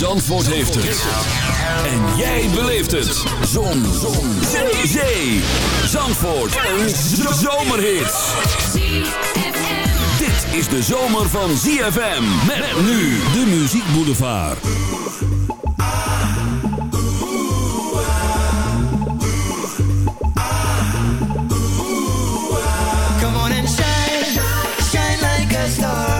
Zandvoort heeft het. En jij beleeft het. Zon. Zon. Zee. Zee. Zandvoort. Een zomerhit. Dit is de zomer van ZFM. Met nu de Muziek Boulevard. Come on and shine. Shine like a star.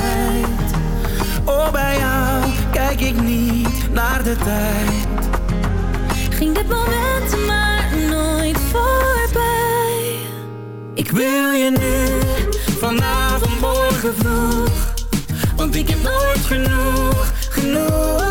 Oh, bij jou kijk ik niet naar de tijd. Ging dit moment maar nooit voorbij. Ik wil je nu, vanavond, morgen vroeg. Want ik heb nooit genoeg, genoeg.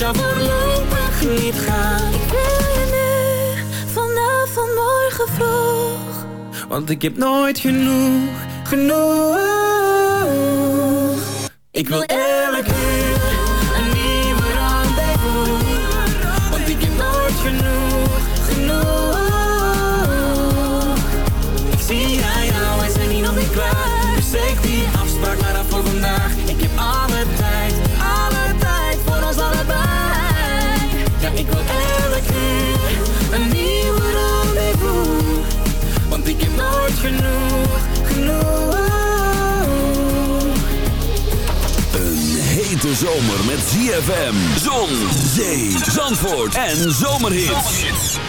Jou voorlopig niet gaan. Ik wil je nu, vanavond, morgen vroeg. Want ik heb nooit genoeg, genoeg. Ik wil elke genoeg, genoeg. Een hete zomer met ZFM, zon, zee, zandvoort en zomerhits.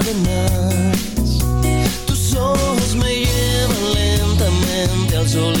Más. Tus ojos me llevan lentamente al sol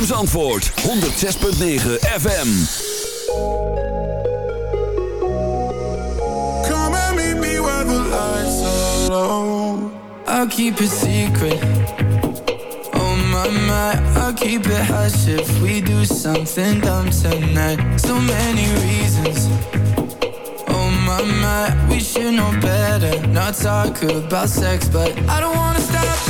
ZFM's antwoord 106.9 FM. Come and meet me where the lights are low. I'll keep it secret. Oh my my, I'll keep it hush if we do something dumb tonight. So many reasons. Oh my my, we should know better. Not talk about sex, but I don't wanna stop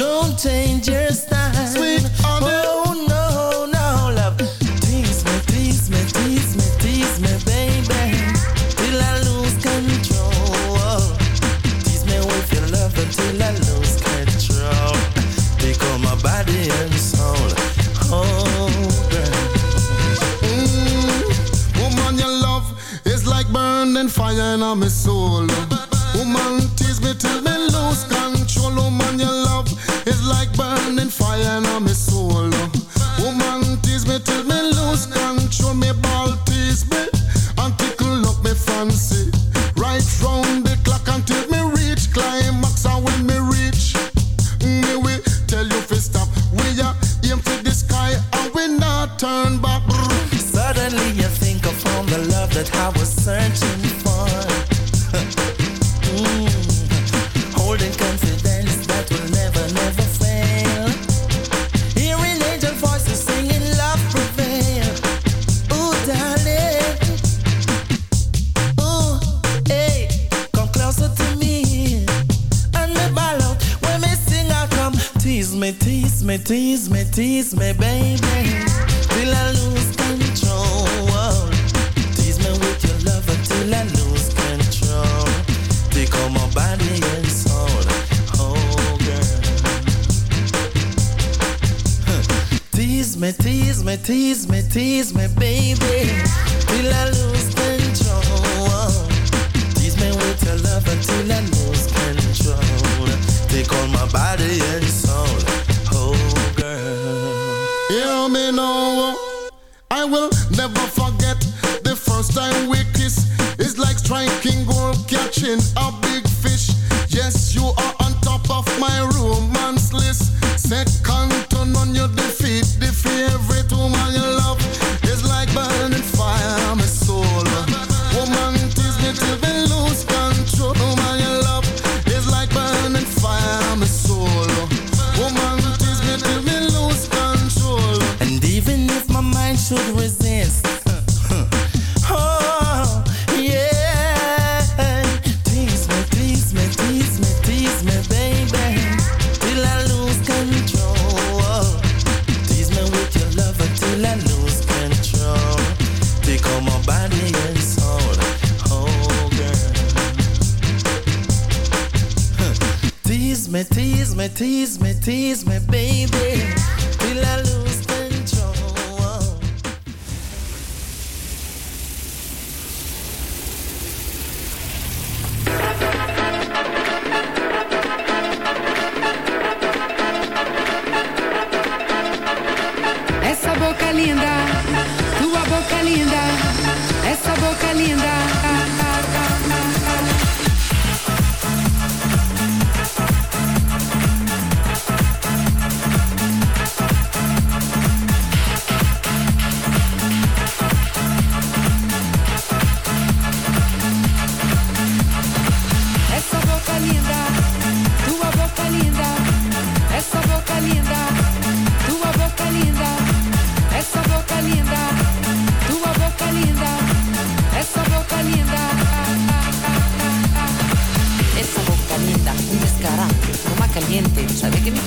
don't change your style. Sweet. Oh I will never forget the first time we kissed It's like striking gold, catching a big fish. Yes, you are on top of my romance list. Second to none, you defeat the favorite woman you love.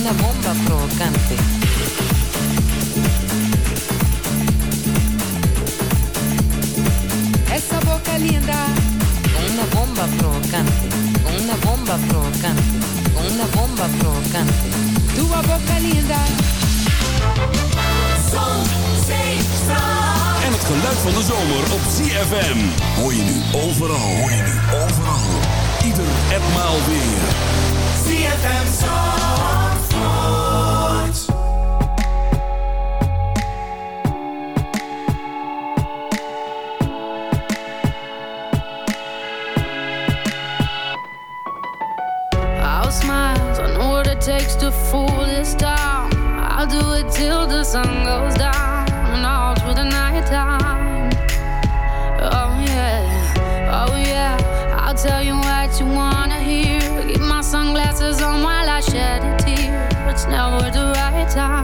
una bomba provocante. Essa boca linda, una bomba provocante, con una bomba provocante, con una bomba provocante. tua boca linda. Zon, zee. En het geluid van de zomer op ZFM. Hoor je nu overal. Hoor je nu overal. Ieder en maal weer. ZFM Zandvoort. I'll smile, I know what it takes to fool this town. I'll do it till the sun goes down time.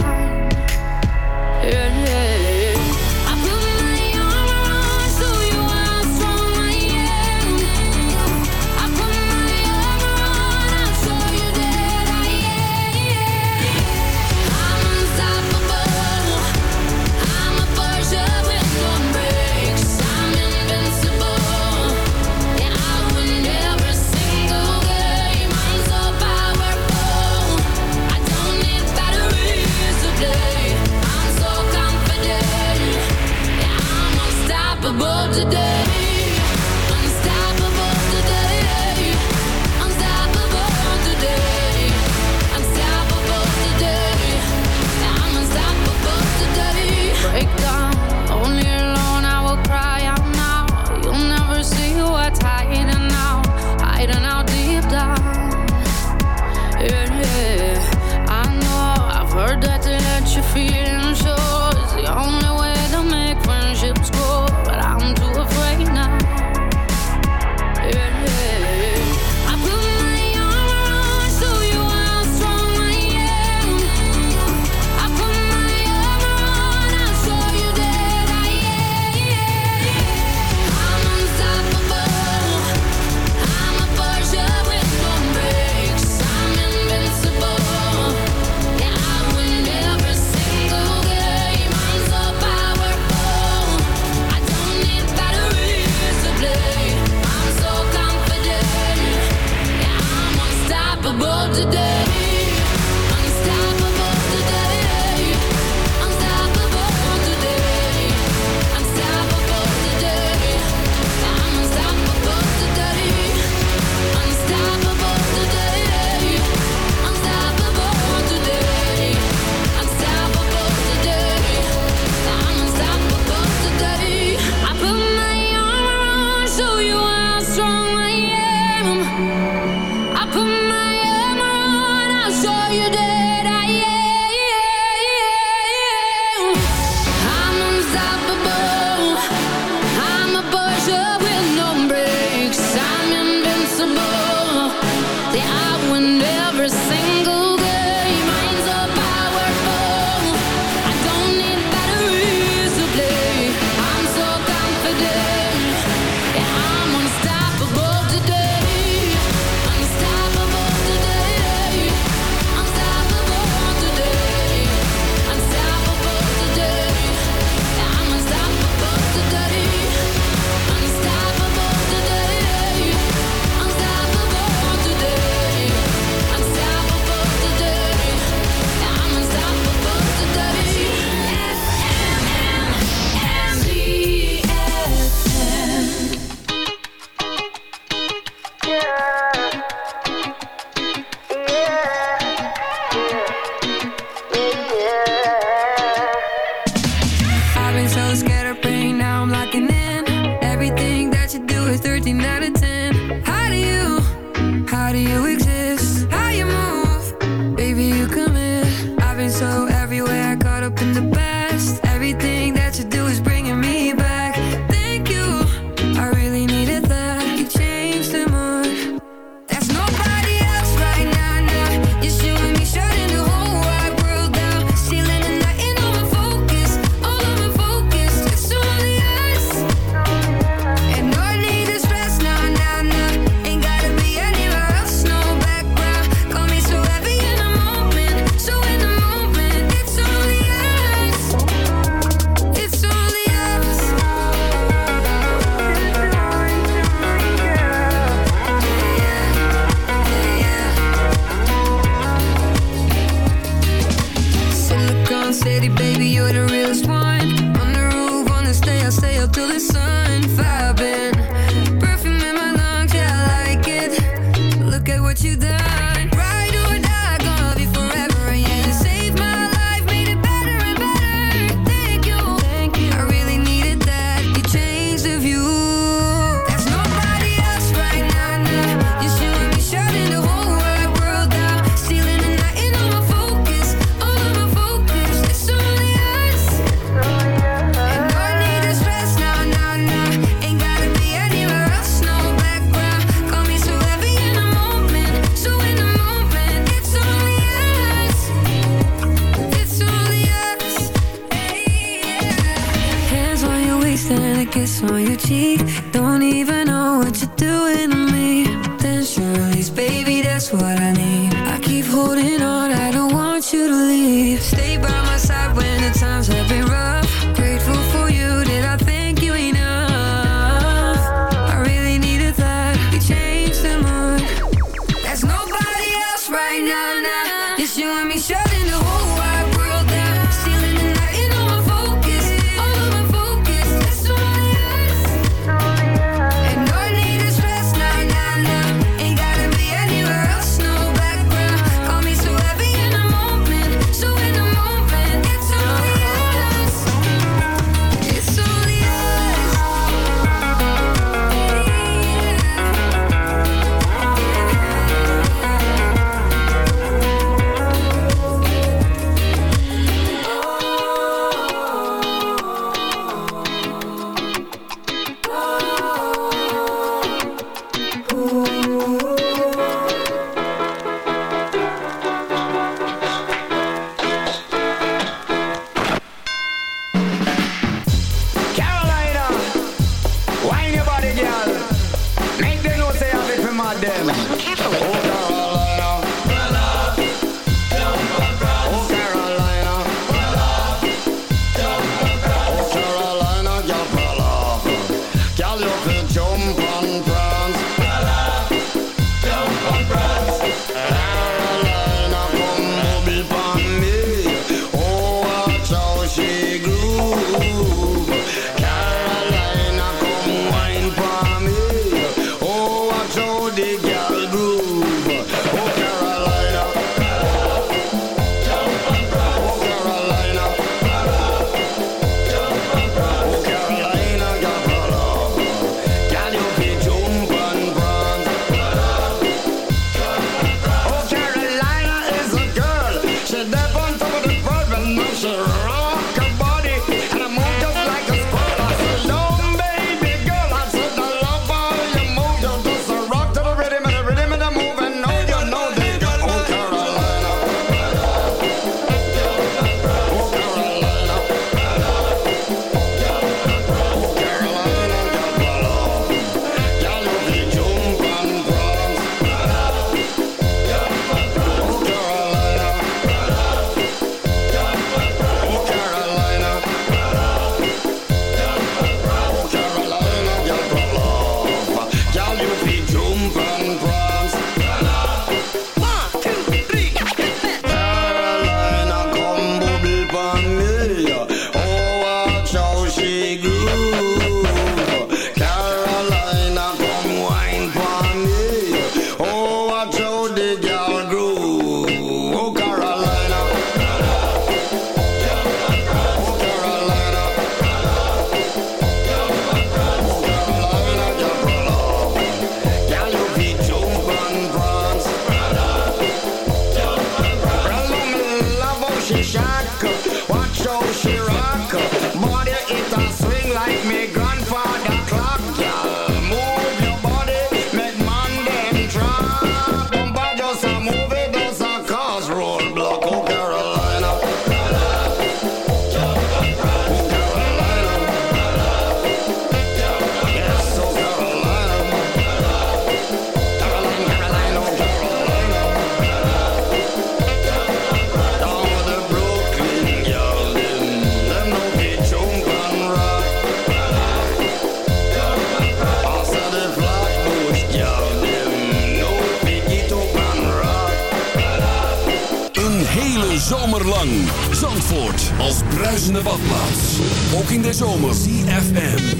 zon, Zandvoort als bruisende badplaats. Ook in de zomer. CFM.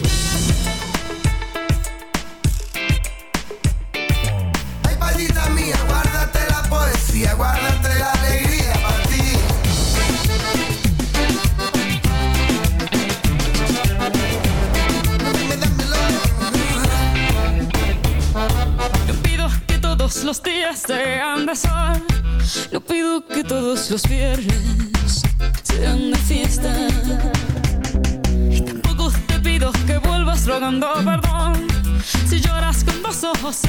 Ay, palita mía, guárdate la poesía, guárdate la alegría para ti. Yo pido que todos los días sean de sol. Yo pido que todos los viernes você